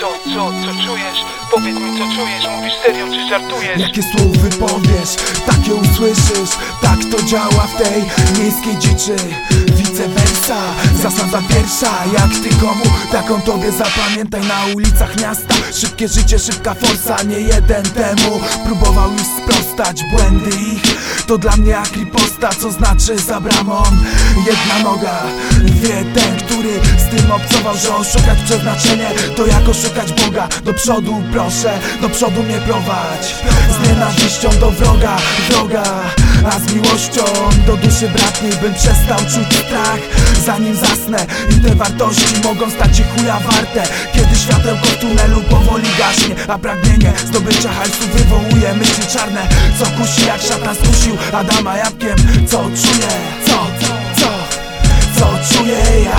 co, co, co czujesz? Powiedz mi co czujesz, mówisz serio czy żartujesz? Jakie słowy powiesz, takie usłyszysz? Tak to działa w tej miejskiej dziczy. Vice versa, zasada pierwsza. Jak ty komu, taką tobie zapamiętaj Na ulicach miasta, szybkie życie, szybka forsa Nie jeden temu. Próbował już sprostać Błędy ich, to dla mnie jak riposta Co znaczy za bramą. Jedna noga. Wie ten, który z tym obcował Że oszukać przeznaczenie, to jak oszukać Boga? Do przodu proszę, do przodu mnie prowadź. Z nienawiścią do wroga, wroga. A z miłością do duszy bratniej Bym przestał czuć strach, zanim zasnę I te wartości mogą stać się chuja warte Kiedy światełko tunelu powoli gaśnie A pragnienie zdobycia hajsu wywołuje myśli czarne. Co kusi jak szatan skusił Adama jabłkiem. Co czuję, co, co, co czuję ja?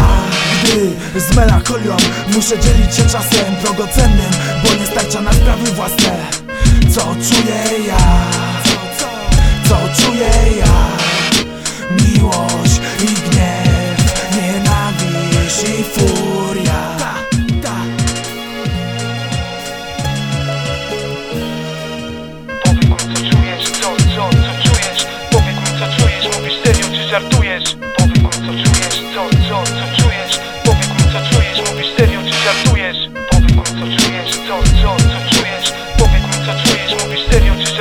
Gdy z melancholią muszę dzielić się czasem drogocennym Bo nie starcza na sprawy własne. Co czuję ja? Co czuję ja? Miłość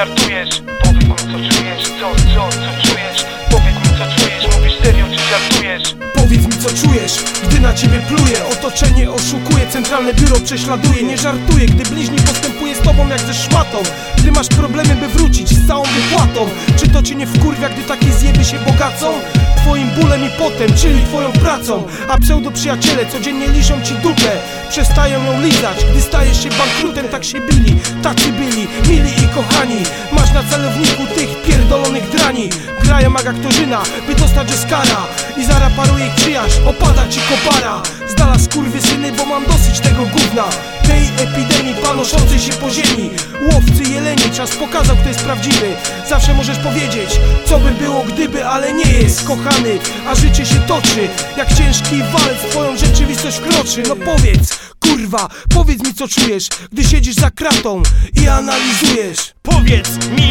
Powiedz mi co czujesz, co, co, co czujesz? Powiedz mi co czujesz, mówisz serio czy żartujesz? Powiedz mi co czujesz, gdy na ciebie pluje Otoczenie oszukuje, centralne biuro prześladuje. Nie żartuje, gdy bliźni tobą jak ze szmatą. Gdy masz problemy by wrócić z całą wypłatą. Czy to cię nie wkurwia, gdy takie zjeby się bogacą? Twoim bólem i potem, czyli twoją pracą. A pseudoprzyjaciele codziennie liżą ci dupę. Przestają ją lizać, gdy stajesz się bankrutem. Tak się bili, tacy byli, mili i kochani. Masz na celowniku tych pierdolonych drani. Grają jak aktorzyna, by dostać Oscara. I zara paruje przyjaźń, opada ci kopara. Z dala syny, bo mam dosyć tego gówna epidemii panoszącej się po ziemi. Łowcy jeleni, czas pokazał kto jest prawdziwy. Zawsze możesz powiedzieć, co by było gdyby, ale nie jest kochany. A życie się toczy, jak ciężki walec w twoją rzeczywistość wkroczy No powiedz, kurwa, powiedz mi co czujesz Gdy siedzisz za kratą i analizujesz. Powiedz mi,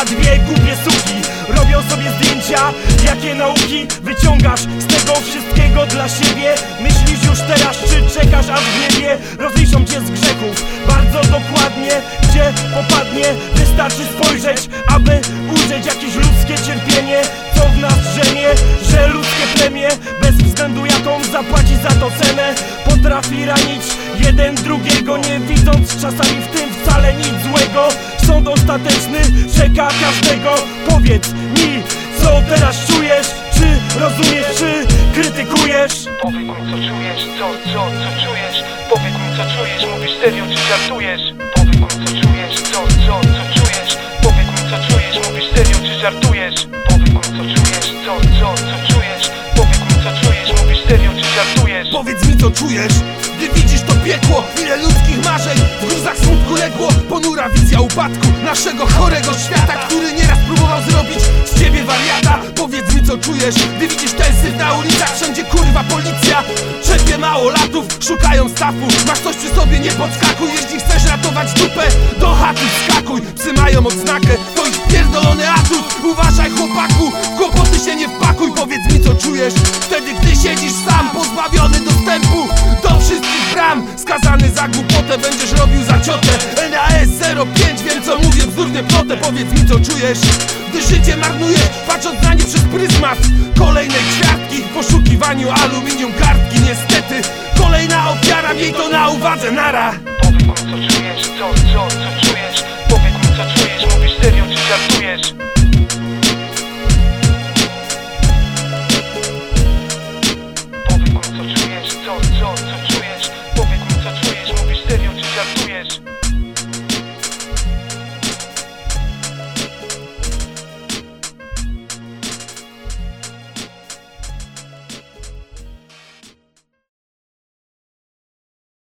dwie głupie suki. Robią sobie zdjęcia, jakie nauki wyciągasz z tego wszystkiego dla siebie. Myślisz już teraz, czy czekasz aż w niebie Rozliczą cię z grzechów. Bardzo dokładnie Gdzie popadnie, wystarczy spojrzeć, aby ujrzeć jakieś ludzkie cierpienie Co w nas drzemie, że ludzkie plemię Bez względu jaką zapłaci za to cenę Potrafi ranić jeden drugiego Nie widząc czasami w tym wcale nic złego Sąd ostateczny czeka każdego Powiedz mi, co teraz czujesz? Czy rozumiesz, czy krytykujesz? Powiedz mi co czujesz, co, co, co czujesz? Powiedz mi co czujesz, mówisz serio czy żartujesz? Powiedz mi co czujesz, co, co, co czujesz? Powiedz mi co czujesz, mówisz serio czy żartujesz? Czujesz, gdy widzisz to piekło Ile ludzkich marzeń. W gruzach smutku legło Ponura wizja upadku naszego chorego świata Który nieraz próbował zrobić z ciebie wariata. Powiedz mi co czujesz, gdy widzisz ten syf na ulicach Wszędzie kurwa policja. Czepie małolatów, szukają stafu. Masz coś przy sobie, nie podskakuj. Jeśli chcesz ratować dupę, do chaty Do wszystkich bram. Skazany za głupotę, będziesz robił za ciotę. NAS 05, wiem co mówię, bzdurnie plotę. Powiedz mi co czujesz, gdy życie marnujesz Patrząc na nie przez pryzmat. Kolejnej kwiatki W poszukiwaniu aluminium kartki. Niestety, kolejna ofiara, miej to na uwadze, nara. Powiedz co czujesz, co, co, co